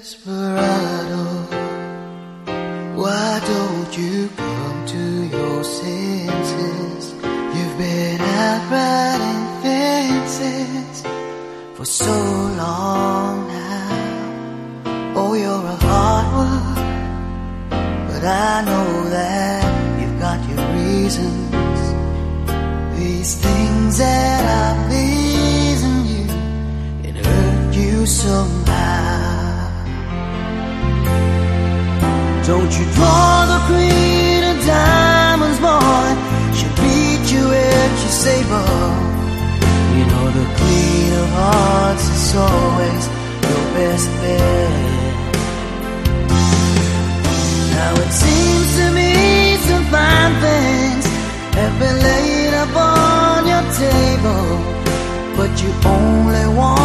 Desperado, why don't you come to your senses? You've been out riding fences for so long now. Oh, you're a hard one, but I know that you've got your reasons. These things that I've Don't you draw the queen of diamonds, boy? She beat you with your saber. You know the queen of hearts is always your best bet. Now it seems to me some fine things have been laid upon your table, but you only want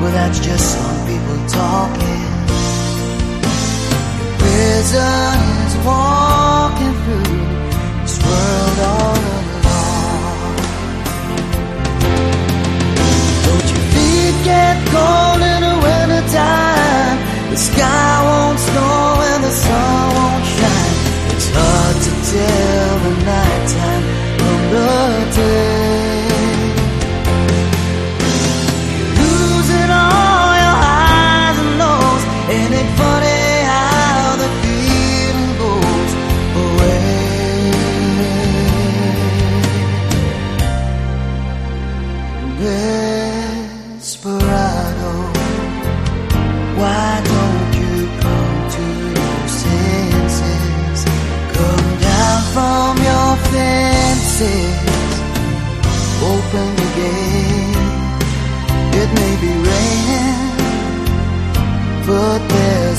well that's just some people talking. Prison is walking It funny how the feeling goes away? Desperado, why don't you come to your senses? Come down from your fences, open the gate. It may be raining, but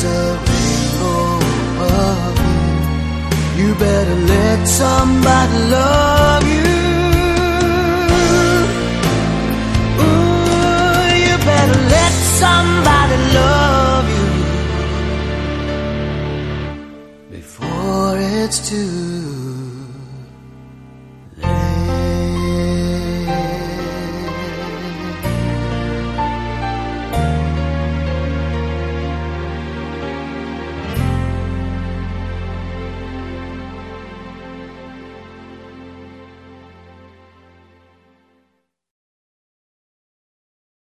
there's a rainbow above you. You better let somebody love you. Ooh, you better let somebody love you before it's too